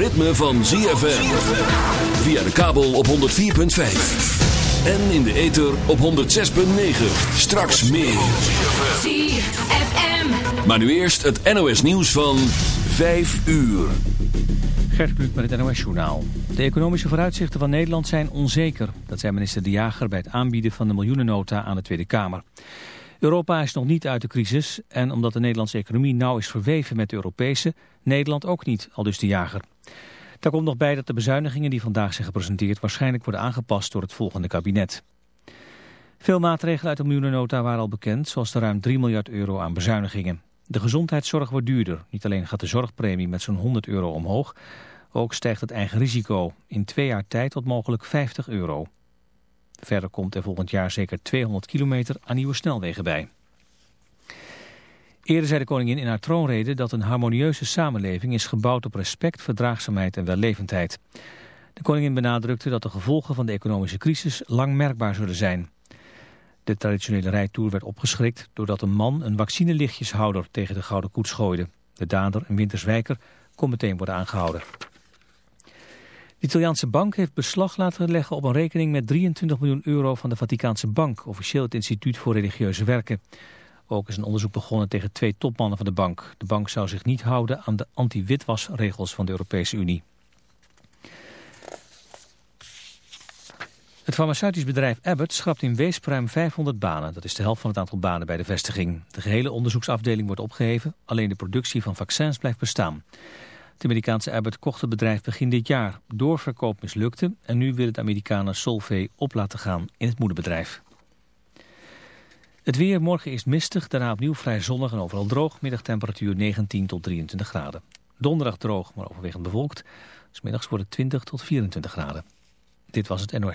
ritme van ZFM. Via de kabel op 104.5. En in de ether op 106.9. Straks meer. ZFM. Maar nu eerst het NOS nieuws van 5 uur. Gert Kluk met het NOS Journaal. De economische vooruitzichten van Nederland zijn onzeker. Dat zei minister De Jager bij het aanbieden van de miljoenennota aan de Tweede Kamer. Europa is nog niet uit de crisis en omdat de Nederlandse economie nauw is verweven met de Europese, Nederland ook niet, al dus De Jager. Daar komt nog bij dat de bezuinigingen die vandaag zijn gepresenteerd waarschijnlijk worden aangepast door het volgende kabinet. Veel maatregelen uit de miljoenennota waren al bekend, zoals de ruim 3 miljard euro aan bezuinigingen. De gezondheidszorg wordt duurder. Niet alleen gaat de zorgpremie met zo'n 100 euro omhoog, ook stijgt het eigen risico. In twee jaar tijd tot mogelijk 50 euro. Verder komt er volgend jaar zeker 200 kilometer aan nieuwe snelwegen bij. Eerder zei de koningin in haar troonrede dat een harmonieuze samenleving is gebouwd op respect, verdraagzaamheid en wellevendheid. De koningin benadrukte dat de gevolgen van de economische crisis lang merkbaar zullen zijn. De traditionele rijtour werd opgeschrikt doordat een man een vaccinelichtjeshouder tegen de Gouden Koets gooide. De dader, een winterswijker, kon meteen worden aangehouden. De Italiaanse bank heeft beslag laten leggen op een rekening met 23 miljoen euro van de Vaticaanse bank, officieel het Instituut voor Religieuze Werken. Ook is een onderzoek begonnen tegen twee topmannen van de bank. De bank zou zich niet houden aan de anti-witwasregels van de Europese Unie. Het farmaceutisch bedrijf Abbott schrapt in Weesp ruim 500 banen. Dat is de helft van het aantal banen bij de vestiging. De gehele onderzoeksafdeling wordt opgeheven. Alleen de productie van vaccins blijft bestaan. Het Amerikaanse Abbott kocht het bedrijf begin dit jaar. Doorverkoop mislukte en nu wil het Amerikanen Solvay op laten gaan in het moederbedrijf. Het weer morgen is mistig, daarna opnieuw vrij zonnig en overal droog. Middagtemperatuur 19 tot 23 graden. Donderdag droog, maar overwegend bewolkt. Smiddags wordt het 20 tot 24 graden. Dit was het NOS.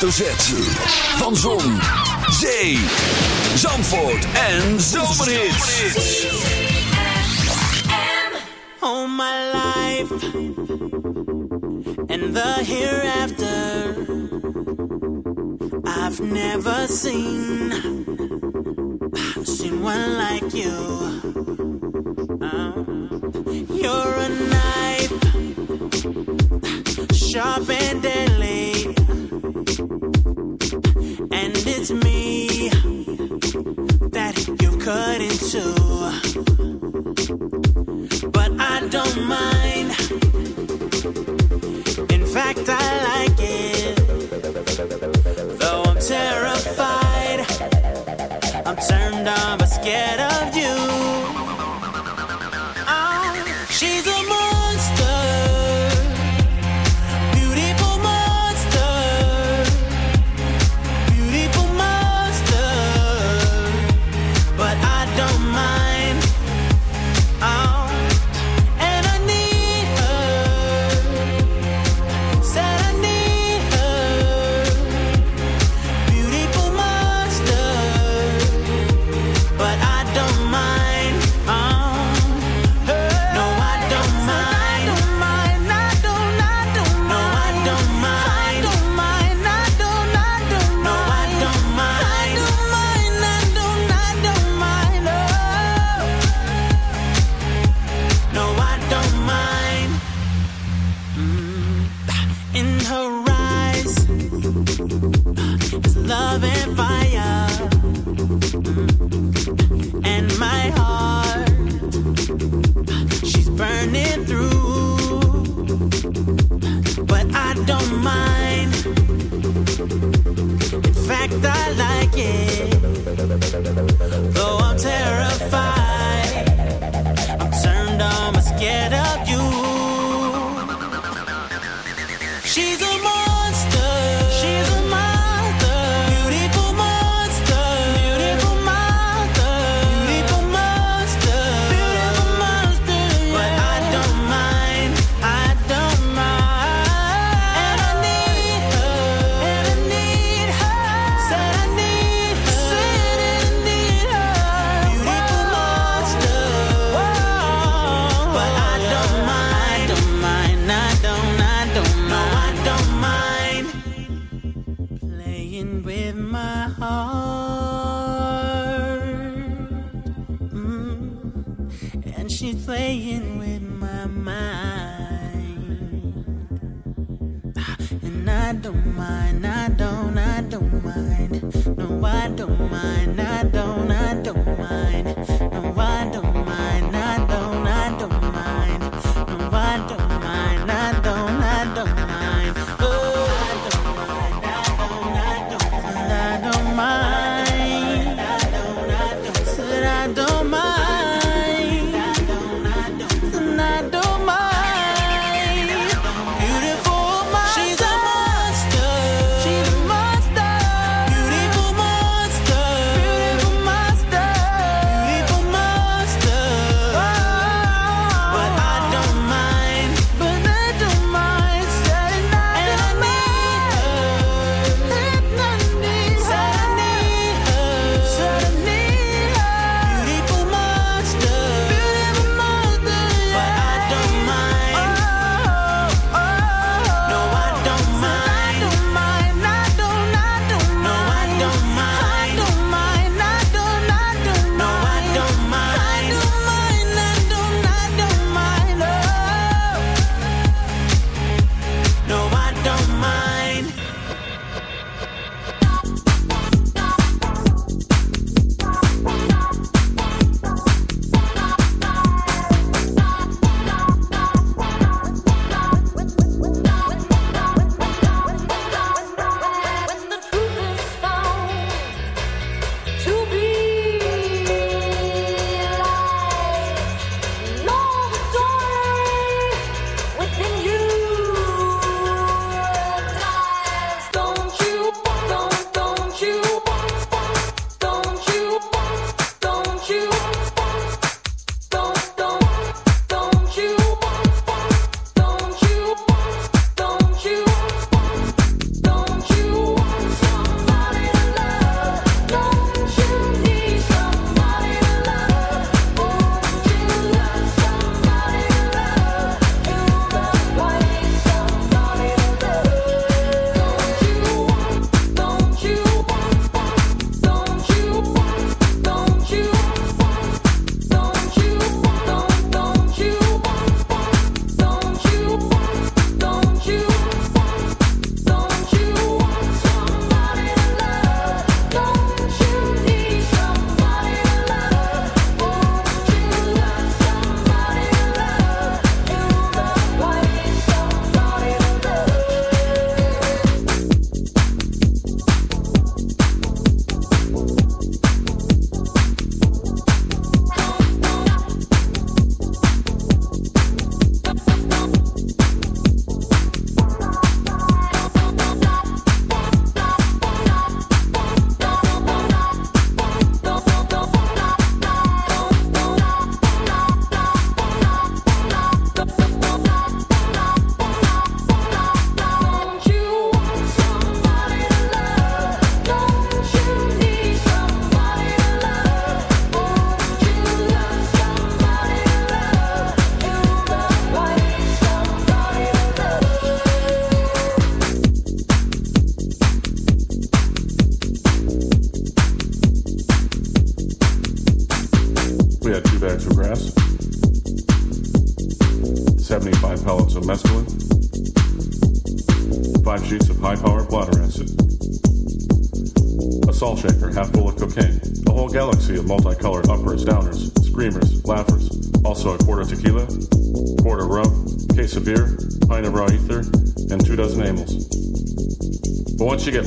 hoofdletter Van Zon, Zee, Zandvoort en Zomerhits. All my life and the hereafter I've never seen seen one like you uh, You're a knife sharp and deadly me that you couldn't. But I don't mind. In fact, I like it. Though I'm terrified, I'm turned on but scared.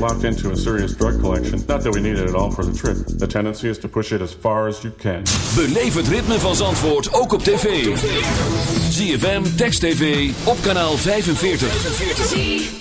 locked into a serious drug collection. Not that we need it at all for the trip. The tendency is to push it as far as you can. Beleef het ritme van Zandvoort ook op tv. ZFM, Text TV, op kanaal 45. 45.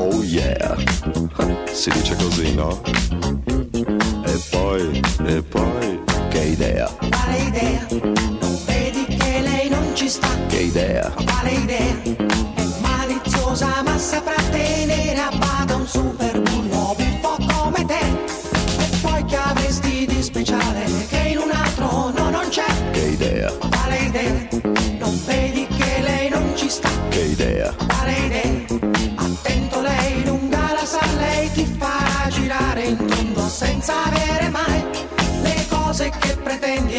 Oh yeah, si dice così, no? E poi, e poi, che idea, Quale idea? Non vedi che lei non ci sta? che idea, Quale idea? È maliziosa ma saprà tenere a bada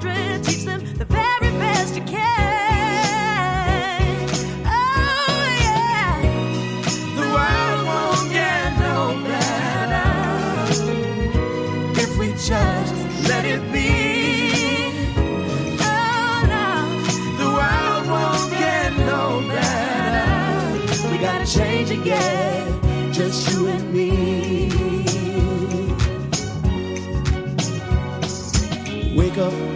children, teach them the very best you can. Oh, yeah. The world won't get no better if we just let it be. change again, just you and me. Wake up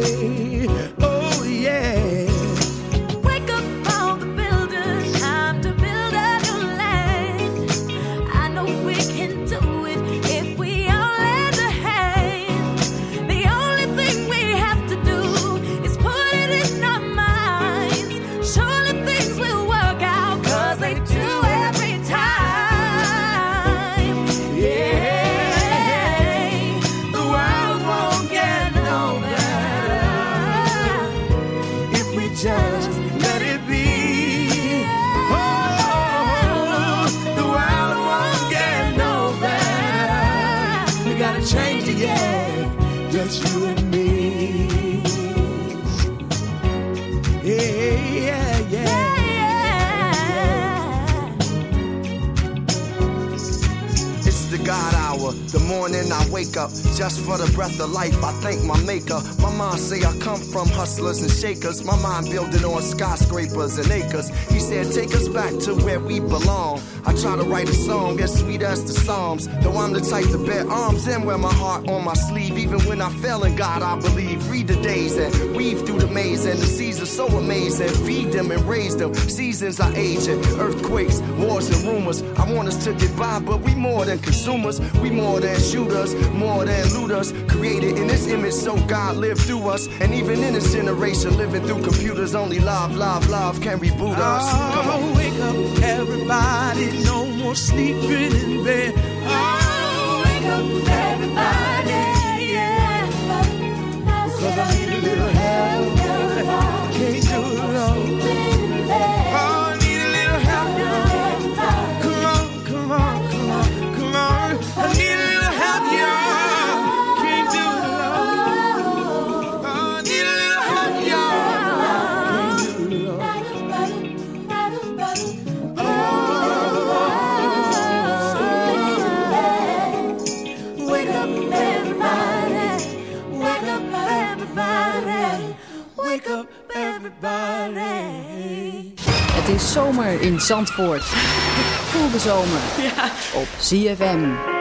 The morning I wake up just for the breath of life. I thank my maker. My mom say I come from hustlers and shakers. My mind building on skyscrapers and acres. He said, take us back to where we belong. I try to write a song as sweet as the Psalms. Though I'm the type to bear arms and wear my heart on my sleeve. Even when I fail in God, I believe. Read the days and weave through the maze. And the seasons so amazing. Feed them and raise them. Seasons are aging. Earthquakes, wars, and rumors. I want us to get by, but we more than consumers. We more than shooters, more than looters. Created in this image, so God lived through us. And even in this generation, living through computers, only love, love, love can reboot us. Come on. Oh, wake up, everybody. No more sleeping in bed. Oh, wake up, everybody. Zomer in Zandvoort. Voel de zomer op ZFM.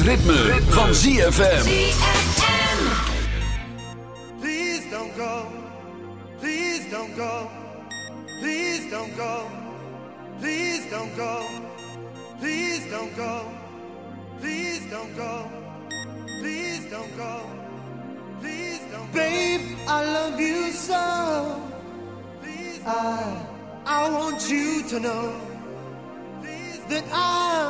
het ritme, ritme. van ZFM. Please don't go, please don't go, please don't go, please don't go, please don't go, please don't go, please don't go, please don't go. Babe, I love you so. I, I want you to know please that I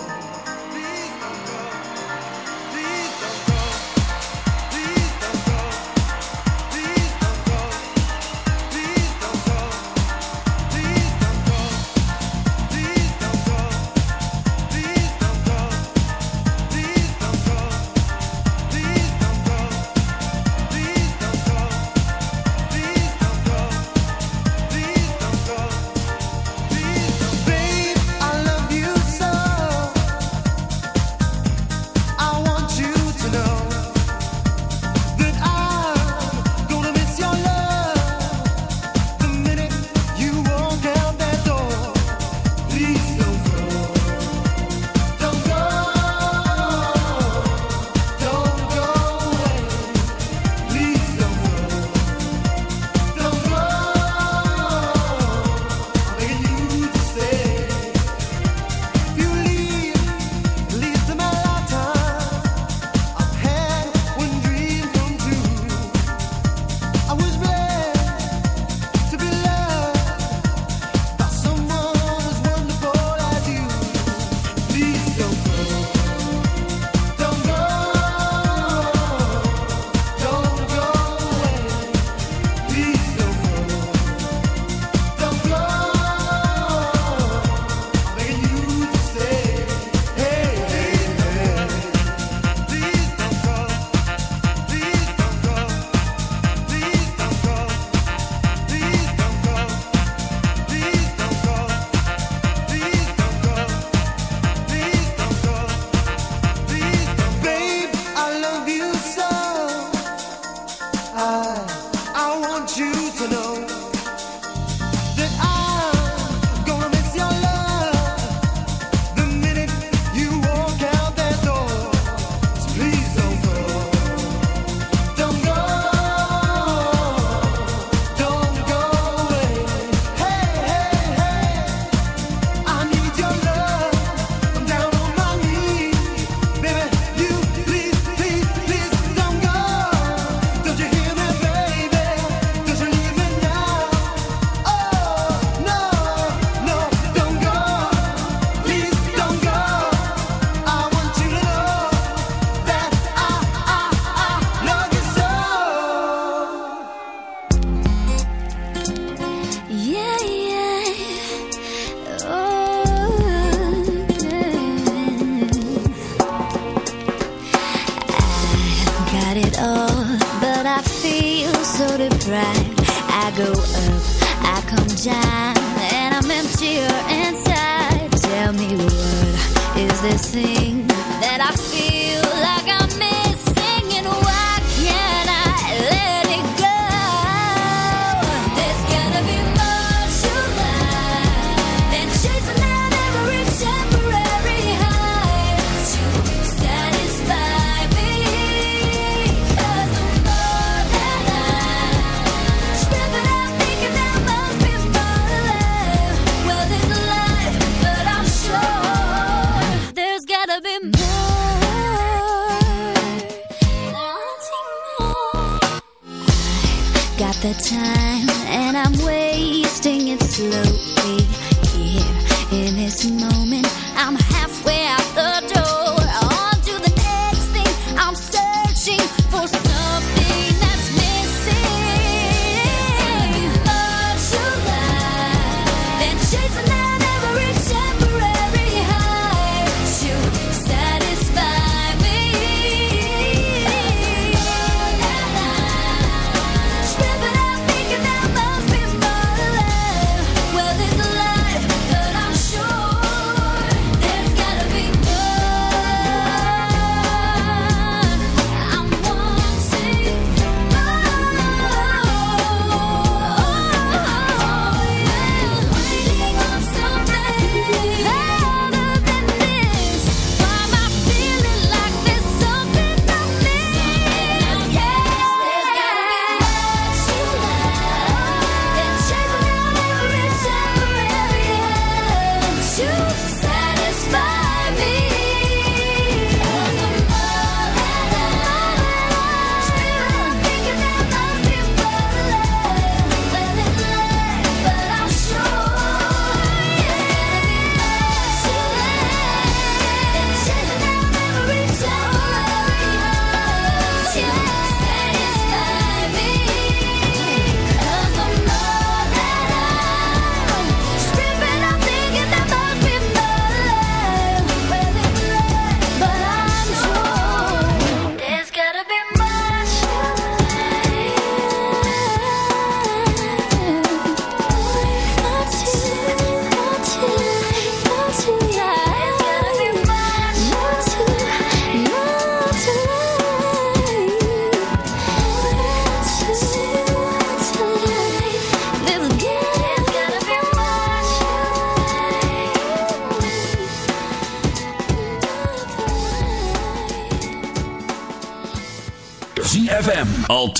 see.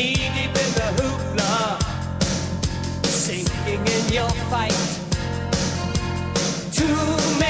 knee deep in the hoopla, sinking in your fight. Too many.